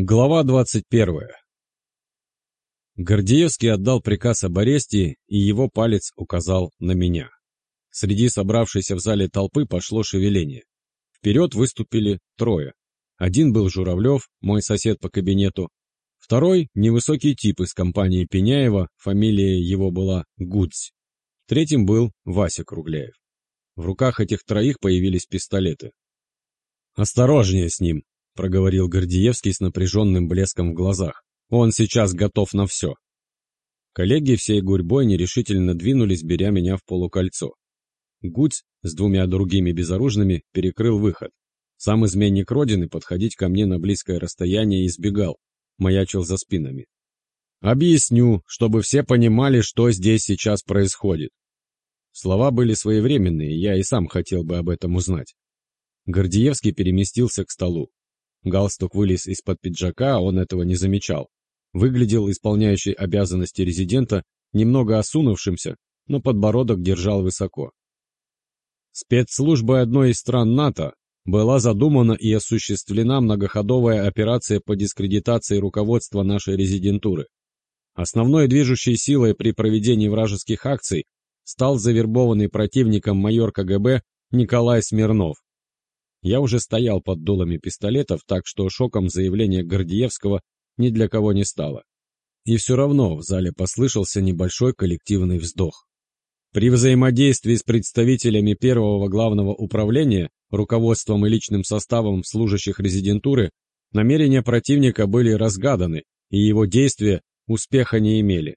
Глава 21. Гордеевский отдал приказ об аресте, и его палец указал на меня. Среди собравшейся в зале толпы пошло шевеление. Вперед выступили трое. Один был Журавлев, мой сосед по кабинету. Второй – невысокий тип из компании Пеняева, фамилия его была Гудзь. Третьим был Вася Кругляев. В руках этих троих появились пистолеты. «Осторожнее с ним», проговорил Гордиевский с напряженным блеском в глазах. «Он сейчас готов на все». Коллеги всей гурьбой нерешительно двинулись, беря меня в полукольцо. Гудь с двумя другими безоружными перекрыл выход. Сам изменник Родины подходить ко мне на близкое расстояние избегал, маячил за спинами. «Объясню, чтобы все понимали, что здесь сейчас происходит». Слова были своевременные, я и сам хотел бы об этом узнать. Гордиевский переместился к столу. Галстук вылез из-под пиджака, а он этого не замечал. Выглядел исполняющий обязанности резидента немного осунувшимся, но подбородок держал высоко. Спецслужбой одной из стран НАТО была задумана и осуществлена многоходовая операция по дискредитации руководства нашей резидентуры. Основной движущей силой при проведении вражеских акций стал завербованный противником майор КГБ Николай Смирнов. Я уже стоял под дулами пистолетов, так что шоком заявление Гордиевского ни для кого не стало. И все равно в зале послышался небольшой коллективный вздох. При взаимодействии с представителями первого главного управления, руководством и личным составом служащих резидентуры, намерения противника были разгаданы, и его действия успеха не имели.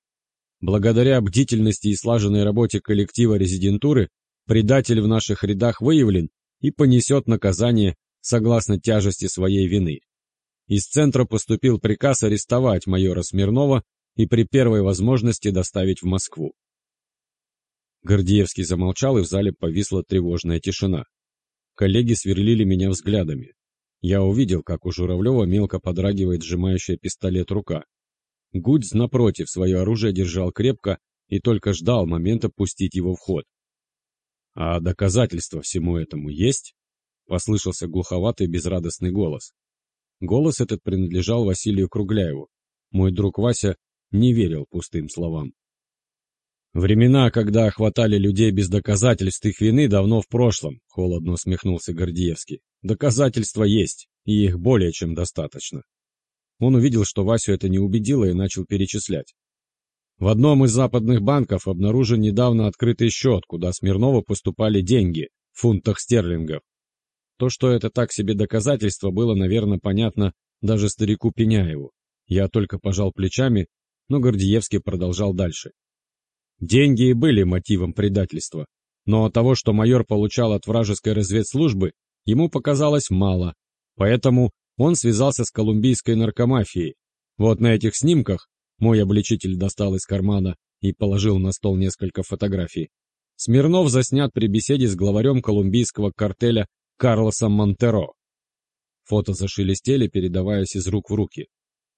Благодаря бдительности и слаженной работе коллектива резидентуры, предатель в наших рядах выявлен и понесет наказание согласно тяжести своей вины. Из центра поступил приказ арестовать майора Смирнова и при первой возможности доставить в Москву. Гордеевский замолчал, и в зале повисла тревожная тишина. Коллеги сверлили меня взглядами. Я увидел, как у Журавлева мелко подрагивает сжимающая пистолет рука. Гудз, напротив, свое оружие держал крепко и только ждал момента пустить его в ход. «А доказательства всему этому есть?» — послышался глуховатый безрадостный голос. Голос этот принадлежал Василию Кругляеву. Мой друг Вася не верил пустым словам. «Времена, когда хватали людей без доказательств их вины, давно в прошлом», — холодно усмехнулся Гордиевский. «Доказательства есть, и их более чем достаточно». Он увидел, что Васю это не убедило, и начал перечислять. В одном из западных банков обнаружен недавно открытый счет, куда Смирнову поступали деньги в фунтах стерлингов. То, что это так себе доказательство, было, наверное, понятно даже старику Пеняеву. Я только пожал плечами, но Гордиевский продолжал дальше. Деньги и были мотивом предательства, но того, что майор получал от вражеской разведслужбы, ему показалось мало, поэтому он связался с колумбийской наркомафией. Вот на этих снимках мой обличитель достал из кармана и положил на стол несколько фотографий. Смирнов заснят при беседе с главарем колумбийского картеля Карлосом Монтеро. Фото зашелестели, передаваясь из рук в руки.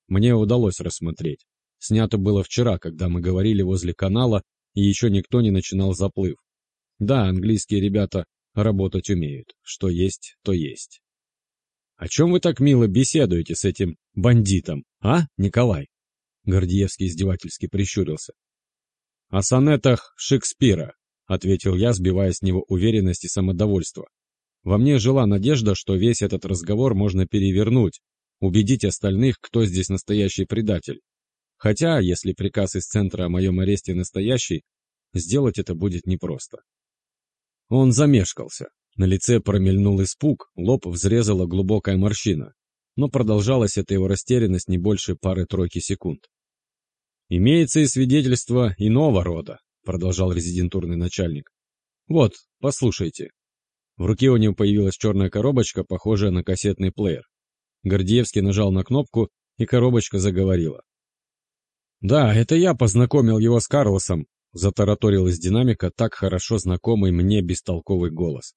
Мне удалось рассмотреть. Снято было вчера, когда мы говорили возле канала, и еще никто не начинал заплыв. Да, английские ребята работать умеют. Что есть, то есть. О чем вы так мило беседуете с этим бандитом, а, Николай? Гордиевский издевательски прищурился. «О сонетах Шекспира», — ответил я, сбивая с него уверенность и самодовольство. Во мне жила надежда, что весь этот разговор можно перевернуть, убедить остальных, кто здесь настоящий предатель. Хотя, если приказ из центра о моем аресте настоящий, сделать это будет непросто. Он замешкался. На лице промельнул испуг, лоб взрезала глубокая морщина. Но продолжалась эта его растерянность не больше пары-тройки секунд. «Имеется и свидетельство иного рода», — продолжал резидентурный начальник. «Вот, послушайте». В руке у него появилась черная коробочка, похожая на кассетный плеер. Гордеевский нажал на кнопку, и коробочка заговорила. «Да, это я познакомил его с Карлосом», — затараторил из динамика так хорошо знакомый мне бестолковый голос.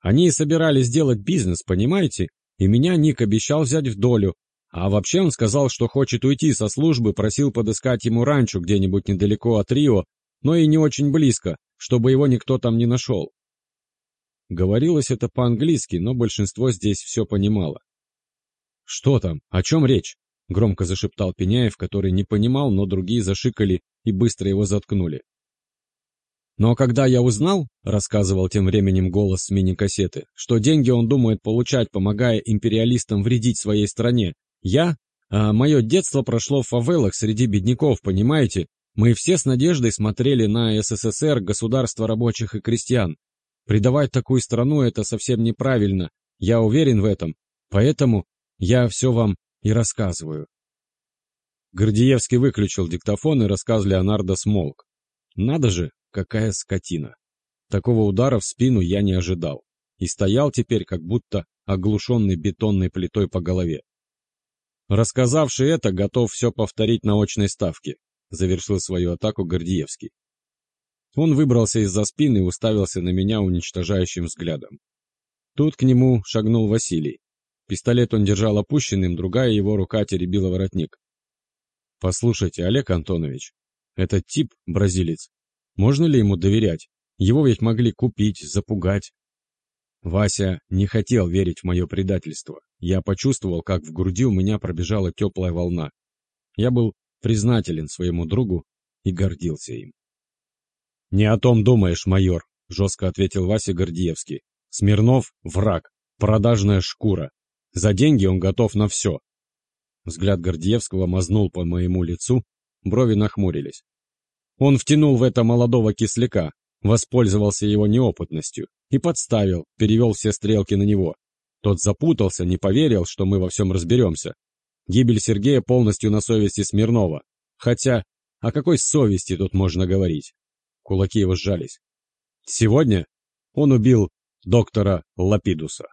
«Они собирались сделать бизнес, понимаете? И меня Ник обещал взять в долю, а вообще он сказал, что хочет уйти со службы, просил подыскать ему ранчо где-нибудь недалеко от Рио, но и не очень близко, чтобы его никто там не нашел. Говорилось это по-английски, но большинство здесь все понимало. «Что там? О чем речь?» — громко зашептал Пеняев, который не понимал, но другие зашикали и быстро его заткнули. Но когда я узнал, рассказывал тем временем голос с мини-кассеты, что деньги он думает получать, помогая империалистам вредить своей стране, я... А мое детство прошло в фавелах среди бедняков, понимаете? Мы все с надеждой смотрели на СССР, государство рабочих и крестьян. Предавать такую страну – это совсем неправильно, я уверен в этом, поэтому я все вам и рассказываю. Гордеевский выключил диктофон, и рассказ Леонардо смолк. Надо же, какая скотина. Такого удара в спину я не ожидал. И стоял теперь, как будто оглушенный бетонной плитой по голове. Рассказавший это, готов все повторить на очной ставке, завершил свою атаку Гордеевский. Он выбрался из-за спины и уставился на меня уничтожающим взглядом. Тут к нему шагнул Василий. Пистолет он держал опущенным, другая его рука теребила воротник. «Послушайте, Олег Антонович, этот тип, бразилец, можно ли ему доверять? Его ведь могли купить, запугать». Вася не хотел верить в мое предательство. Я почувствовал, как в груди у меня пробежала теплая волна. Я был признателен своему другу и гордился им. «Не о том думаешь, майор», — жестко ответил Вася Гордеевский. «Смирнов — враг, продажная шкура. За деньги он готов на все. Взгляд Гордеевского мазнул по моему лицу, брови нахмурились. Он втянул в это молодого кисляка, воспользовался его неопытностью и подставил, перевел все стрелки на него. Тот запутался, не поверил, что мы во всем разберемся. Гибель Сергея полностью на совести Смирнова. Хотя, о какой совести тут можно говорить? Кулаки его сжались. Сегодня он убил доктора Лапидуса.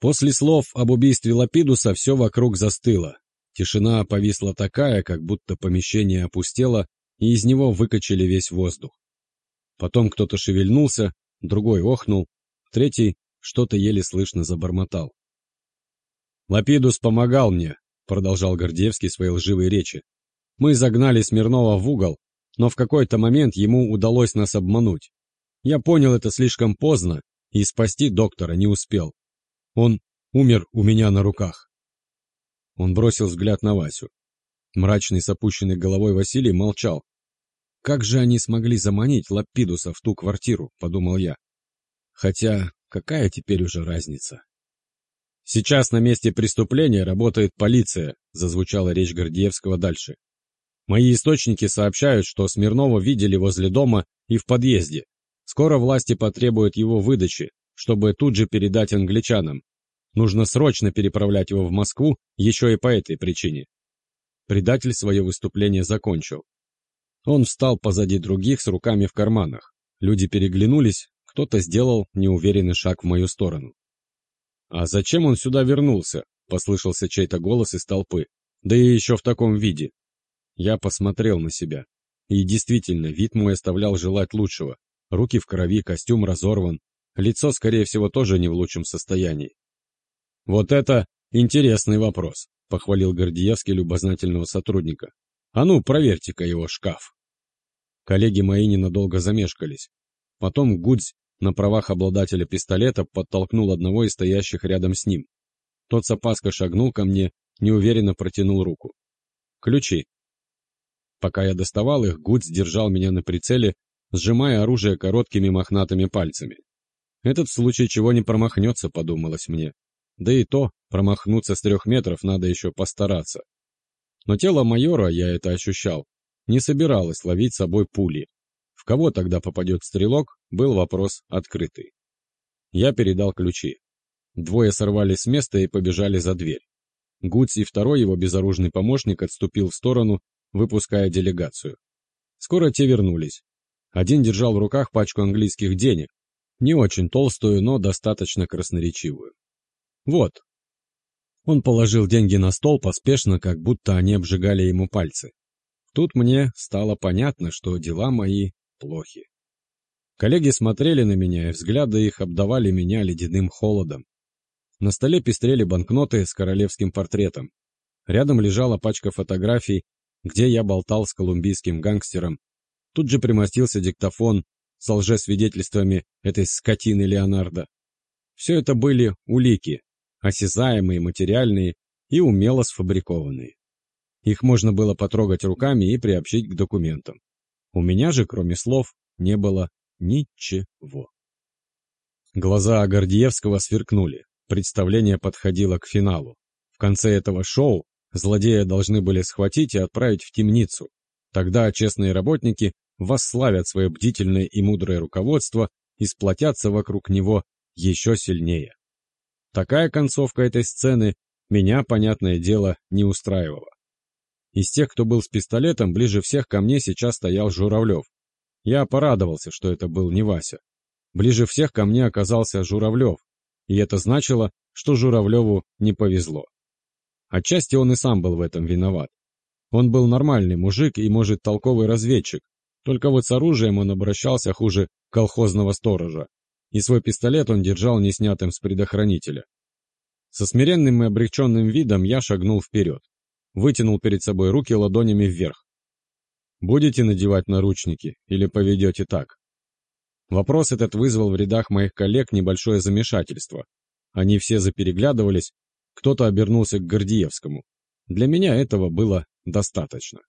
После слов об убийстве Лапидуса все вокруг застыло. Тишина повисла такая, как будто помещение опустело, и из него выкачали весь воздух. Потом кто-то шевельнулся, другой охнул, третий что-то еле слышно забормотал. «Лапидус помогал мне», — продолжал Гордеевский свои лживые речи. «Мы загнали Смирнова в угол, но в какой-то момент ему удалось нас обмануть. Я понял это слишком поздно и спасти доктора не успел. Он умер у меня на руках. Он бросил взгляд на Васю. Мрачный с опущенной головой Василий молчал. «Как же они смогли заманить Лапидуса в ту квартиру?» — подумал я. Хотя, какая теперь уже разница? «Сейчас на месте преступления работает полиция», — зазвучала речь Гордеевского дальше. «Мои источники сообщают, что Смирнова видели возле дома и в подъезде. Скоро власти потребуют его выдачи, чтобы тут же передать англичанам. Нужно срочно переправлять его в Москву еще и по этой причине. Предатель свое выступление закончил. Он встал позади других с руками в карманах. Люди переглянулись, кто-то сделал неуверенный шаг в мою сторону. «А зачем он сюда вернулся?» — послышался чей-то голос из толпы. «Да и еще в таком виде». Я посмотрел на себя. И действительно, вид мой оставлял желать лучшего. Руки в крови, костюм разорван, Лицо, скорее всего, тоже не в лучшем состоянии. «Вот это интересный вопрос», — похвалил Гордеевский любознательного сотрудника. «А ну, проверьте-ка его шкаф». Коллеги мои ненадолго замешкались. Потом Гудзь на правах обладателя пистолета подтолкнул одного из стоящих рядом с ним. Тот с опаской шагнул ко мне, неуверенно протянул руку. «Ключи». Пока я доставал их, Гудзь держал меня на прицеле, сжимая оружие короткими мохнатыми пальцами. Этот в случае чего не промахнется, подумалось мне. Да и то, промахнуться с трех метров надо еще постараться. Но тело майора, я это ощущал, не собиралось ловить собой пули. Кого тогда попадет стрелок, был вопрос открытый. Я передал ключи. Двое сорвались с места и побежали за дверь. Гудс и второй его безоружный помощник отступил в сторону, выпуская делегацию. Скоро те вернулись. Один держал в руках пачку английских денег, не очень толстую, но достаточно красноречивую. Вот. Он положил деньги на стол поспешно, как будто они обжигали ему пальцы. Тут мне стало понятно, что дела мои плохи. Коллеги смотрели на меня, и взгляды их обдавали меня ледяным холодом. На столе пестрели банкноты с королевским портретом. Рядом лежала пачка фотографий, где я болтал с колумбийским гангстером. Тут же примостился диктофон с лжесвидетельствами этой скотины Леонардо. Все это были улики, осязаемые, материальные и умело сфабрикованные. Их можно было потрогать руками и приобщить к документам. У меня же, кроме слов, не было ничего. Глаза Гордеевского сверкнули. Представление подходило к финалу. В конце этого шоу злодея должны были схватить и отправить в темницу. Тогда честные работники восславят свое бдительное и мудрое руководство и сплотятся вокруг него еще сильнее. Такая концовка этой сцены меня, понятное дело, не устраивала. Из тех, кто был с пистолетом, ближе всех ко мне сейчас стоял Журавлев. Я порадовался, что это был не Вася. Ближе всех ко мне оказался Журавлев, и это значило, что Журавлеву не повезло. Отчасти он и сам был в этом виноват. Он был нормальный мужик и, может, толковый разведчик, только вот с оружием он обращался хуже колхозного сторожа, и свой пистолет он держал не снятым с предохранителя. Со смиренным и облегченным видом я шагнул вперед, вытянул перед собой руки ладонями вверх. «Будете надевать наручники или поведете так?» Вопрос этот вызвал в рядах моих коллег небольшое замешательство. Они все запереглядывались, кто-то обернулся к Гордиевскому. Для меня этого было достаточно.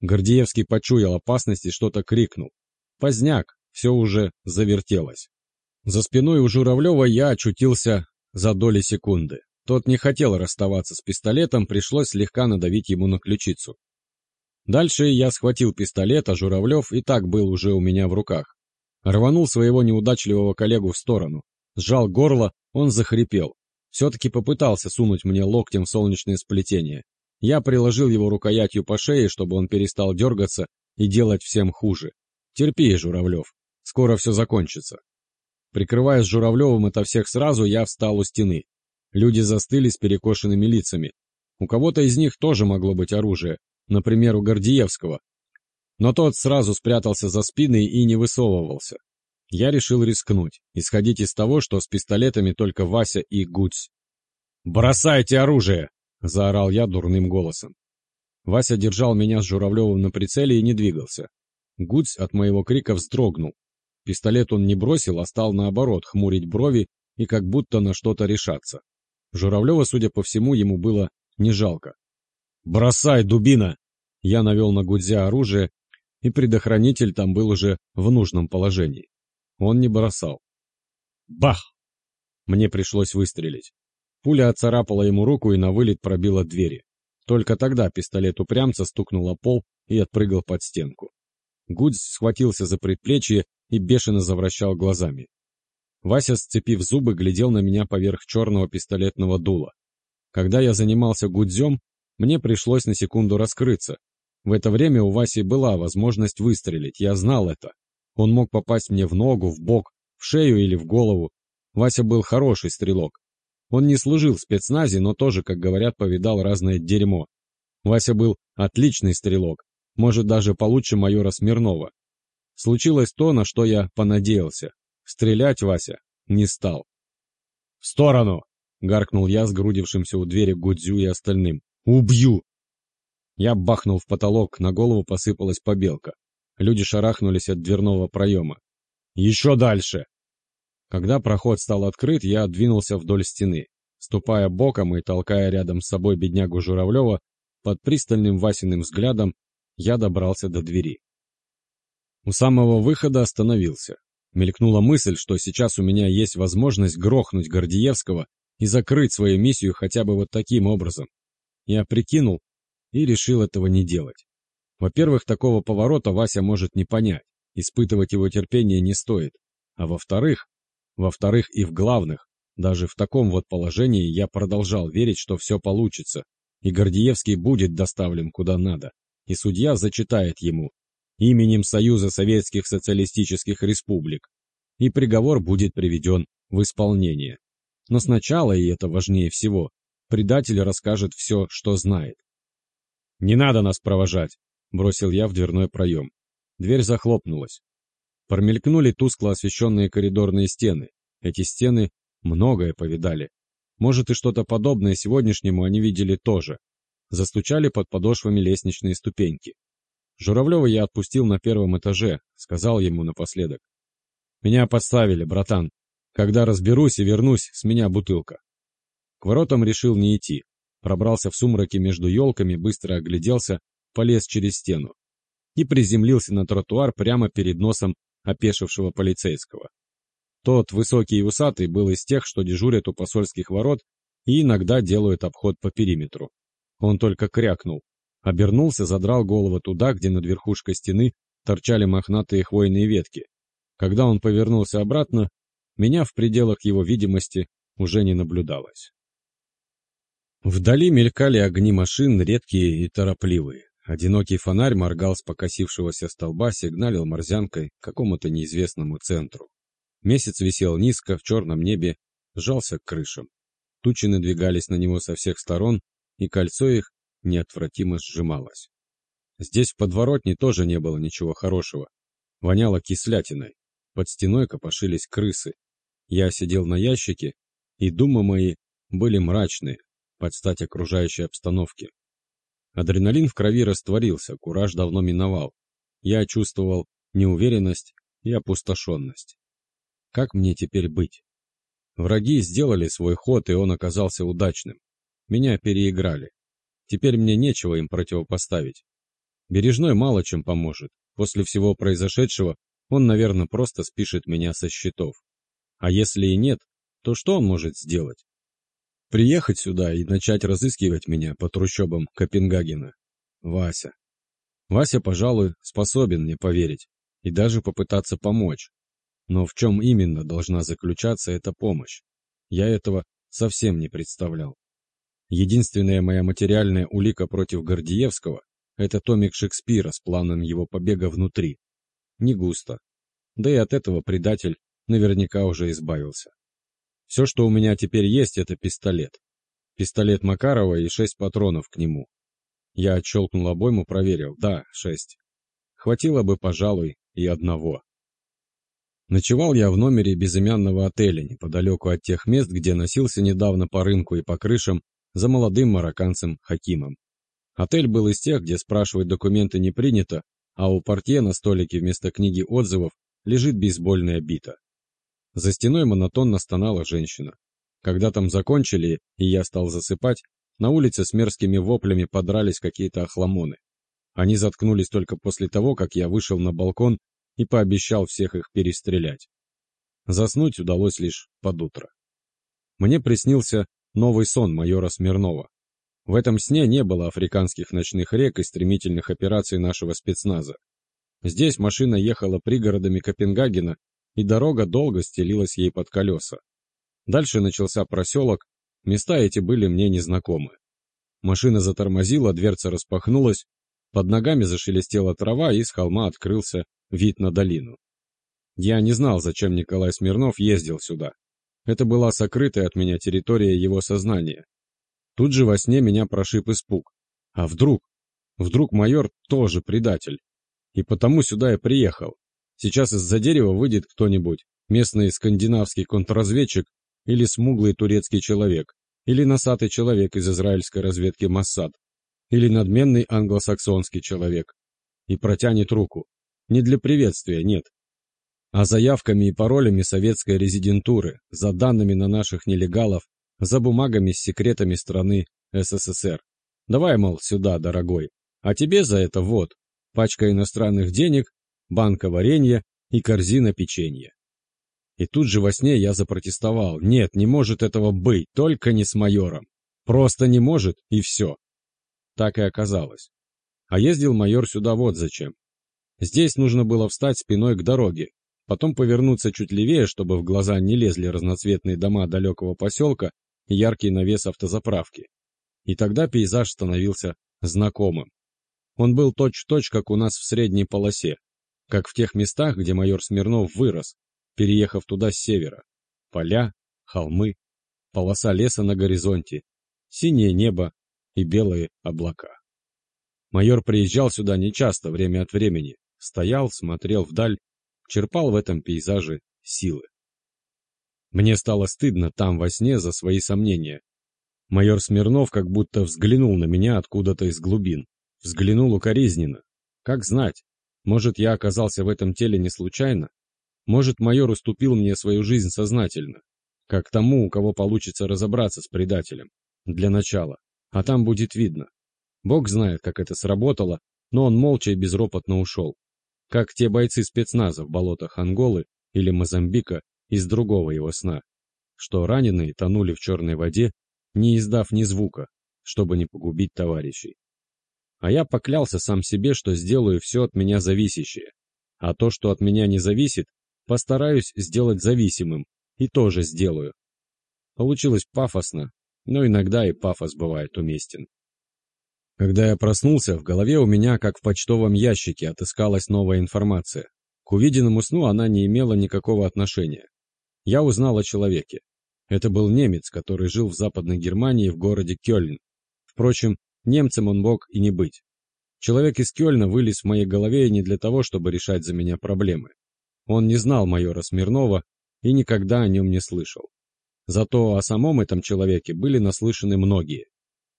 Гордеевский почуял опасность и что-то крикнул. Поздняк, все уже завертелось. За спиной у Журавлева я очутился за доли секунды. Тот не хотел расставаться с пистолетом, пришлось слегка надавить ему на ключицу. Дальше я схватил пистолет, а Журавлев и так был уже у меня в руках. Рванул своего неудачливого коллегу в сторону. Сжал горло, он захрипел. Все-таки попытался сунуть мне локтем в солнечное сплетение. Я приложил его рукоятью по шее, чтобы он перестал дергаться и делать всем хуже. Терпи, Журавлев, скоро все закончится. Прикрываясь Журавлевым это всех сразу, я встал у стены. Люди застыли с перекошенными лицами. У кого-то из них тоже могло быть оружие, например, у Гордиевского. Но тот сразу спрятался за спиной и не высовывался. Я решил рискнуть, исходить из того, что с пистолетами только Вася и Гуць. «Бросайте оружие!» — заорал я дурным голосом. Вася держал меня с Журавлевым на прицеле и не двигался. Гуць от моего крика вздрогнул. Пистолет он не бросил, а стал наоборот хмурить брови и как будто на что-то решаться. Журавлева, судя по всему, ему было не жалко. «Бросай, дубина!» Я навел на Гудзя оружие, и предохранитель там был уже в нужном положении. Он не бросал. Бах! Мне пришлось выстрелить. Пуля оцарапала ему руку и на вылет пробила двери. Только тогда пистолет упрямца стукнул о пол и отпрыгал под стенку. Гудз схватился за предплечье и бешено завращал глазами. Вася, сцепив зубы, глядел на меня поверх черного пистолетного дула. Когда я занимался гудзем, мне пришлось на секунду раскрыться. В это время у Васи была возможность выстрелить, я знал это. Он мог попасть мне в ногу, в бок, в шею или в голову. Вася был хороший стрелок. Он не служил в спецназе, но тоже, как говорят, повидал разное дерьмо. Вася был отличный стрелок, может даже получше майора Смирнова. Случилось то, на что я понадеялся. Стрелять Вася не стал. «В сторону!» — гаркнул я, сгрудившимся у двери Гудзю и остальным. «Убью!» Я бахнул в потолок, на голову посыпалась побелка. Люди шарахнулись от дверного проема. «Еще дальше!» Когда проход стал открыт, я двинулся вдоль стены. Ступая боком и толкая рядом с собой беднягу Журавлева, под пристальным Васиным взглядом я добрался до двери. У самого выхода остановился. Мелькнула мысль, что сейчас у меня есть возможность грохнуть Гордиевского и закрыть свою миссию хотя бы вот таким образом. Я прикинул и решил этого не делать. Во-первых, такого поворота Вася может не понять, испытывать его терпение не стоит. А во-вторых, во-вторых и в главных, даже в таком вот положении я продолжал верить, что все получится, и Гордеевский будет доставлен куда надо, и судья зачитает ему именем Союза Советских Социалистических Республик, и приговор будет приведен в исполнение. Но сначала, и это важнее всего, предатель расскажет все, что знает. «Не надо нас провожать!» бросил я в дверной проем. Дверь захлопнулась. Промелькнули тускло освещенные коридорные стены. Эти стены многое повидали. Может и что-то подобное сегодняшнему они видели тоже. Застучали под подошвами лестничные ступеньки. Журавлева я отпустил на первом этаже, сказал ему напоследок. «Меня подставили, братан. Когда разберусь и вернусь, с меня бутылка». К воротам решил не идти. Пробрался в сумраке между елками, быстро огляделся, полез через стену. И приземлился на тротуар прямо перед носом опешившего полицейского. Тот, высокий и усатый, был из тех, что дежурят у посольских ворот и иногда делают обход по периметру. Он только крякнул, обернулся, задрал голову туда, где над верхушкой стены торчали мохнатые хвойные ветки. Когда он повернулся обратно, меня в пределах его видимости уже не наблюдалось. Вдали мелькали огни машин, редкие и торопливые. Одинокий фонарь моргал с покосившегося столба, сигналил морзянкой к какому-то неизвестному центру. Месяц висел низко, в черном небе, сжался к крышам. Тучи надвигались на него со всех сторон, и кольцо их неотвратимо сжималось. Здесь в подворотне тоже не было ничего хорошего. Воняло кислятиной. Под стеной копошились крысы. Я сидел на ящике, и думы мои были мрачные, под стать окружающей обстановке. Адреналин в крови растворился, кураж давно миновал. Я чувствовал неуверенность и опустошенность. Как мне теперь быть? Враги сделали свой ход, и он оказался удачным. Меня переиграли. Теперь мне нечего им противопоставить. Бережной мало чем поможет. После всего произошедшего он, наверное, просто спишет меня со счетов. А если и нет, то что он может сделать? Приехать сюда и начать разыскивать меня по трущобам Копенгагена? Вася. Вася, пожалуй, способен мне поверить и даже попытаться помочь. Но в чем именно должна заключаться эта помощь? Я этого совсем не представлял. Единственная моя материальная улика против Гордиевского – это томик Шекспира с планом его побега внутри. Не густо. Да и от этого предатель наверняка уже избавился. Все, что у меня теперь есть, это пистолет. Пистолет Макарова и шесть патронов к нему. Я отщелкнул обойму, проверил. Да, шесть. Хватило бы, пожалуй, и одного. Ночевал я в номере безымянного отеля, неподалеку от тех мест, где носился недавно по рынку и по крышам за молодым марокканцем Хакимом. Отель был из тех, где спрашивать документы не принято, а у портье на столике вместо книги отзывов лежит бейсбольная бита. За стеной монотонно стонала женщина. Когда там закончили, и я стал засыпать, на улице с мерзкими воплями подрались какие-то охламоны. Они заткнулись только после того, как я вышел на балкон и пообещал всех их перестрелять. Заснуть удалось лишь под утро. Мне приснился новый сон майора Смирнова. В этом сне не было африканских ночных рек и стремительных операций нашего спецназа. Здесь машина ехала пригородами Копенгагена, и дорога долго стелилась ей под колеса. Дальше начался проселок, места эти были мне незнакомы. Машина затормозила, дверца распахнулась, под ногами зашелестела трава, и с холма открылся вид на долину. Я не знал, зачем Николай Смирнов ездил сюда. Это была сокрытая от меня территория его сознания. Тут же во сне меня прошиб испуг. А вдруг? Вдруг майор тоже предатель? И потому сюда я приехал. Сейчас из-за дерева выйдет кто-нибудь, местный скандинавский контрразведчик или смуглый турецкий человек, или носатый человек из израильской разведки Моссад, или надменный англосаксонский человек, и протянет руку. Не для приветствия, нет. А заявками и паролями советской резидентуры, за данными на наших нелегалов, за бумагами с секретами страны СССР. Давай, мол, сюда, дорогой. А тебе за это вот, пачка иностранных денег, банка варенья и корзина печенья. И тут же во сне я запротестовал. Нет, не может этого быть, только не с майором. Просто не может, и все. Так и оказалось. А ездил майор сюда вот зачем. Здесь нужно было встать спиной к дороге, потом повернуться чуть левее, чтобы в глаза не лезли разноцветные дома далекого поселка и яркий навес автозаправки. И тогда пейзаж становился знакомым. Он был точь-в-точь, -точь, как у нас в средней полосе, как в тех местах, где майор Смирнов вырос, переехав туда с севера. Поля, холмы, полоса леса на горизонте, синее небо и белые облака. Майор приезжал сюда нечасто, время от времени, стоял, смотрел вдаль, черпал в этом пейзаже силы. Мне стало стыдно там во сне за свои сомнения. Майор Смирнов как будто взглянул на меня откуда-то из глубин. Взглянул укоризненно. Как знать, может, я оказался в этом теле не случайно? Может, майор уступил мне свою жизнь сознательно? как тому, у кого получится разобраться с предателем. Для начала. А там будет видно. Бог знает, как это сработало, но он молча и безропотно ушел. Как те бойцы спецназа в болотах Анголы или Мозамбика из другого его сна, что раненые тонули в черной воде, не издав ни звука, чтобы не погубить товарищей. А я поклялся сам себе, что сделаю все от меня зависящее, а то, что от меня не зависит, постараюсь сделать зависимым, и тоже сделаю. Получилось пафосно, но иногда и пафос бывает уместен. Когда я проснулся, в голове у меня, как в почтовом ящике, отыскалась новая информация. К увиденному сну она не имела никакого отношения. Я узнал о человеке. Это был немец, который жил в Западной Германии в городе Кёльн. Впрочем, немцем он мог и не быть. Человек из Кёльна вылез в моей голове не для того, чтобы решать за меня проблемы. Он не знал майора Смирнова и никогда о нем не слышал. Зато о самом этом человеке были наслышаны многие.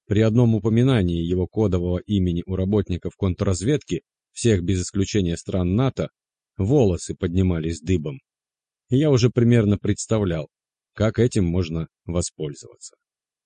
При одном упоминании его кодового имени у работников контрразведки всех без исключения стран НАТО волосы поднимались дыбом. Я уже примерно представлял, как этим можно воспользоваться.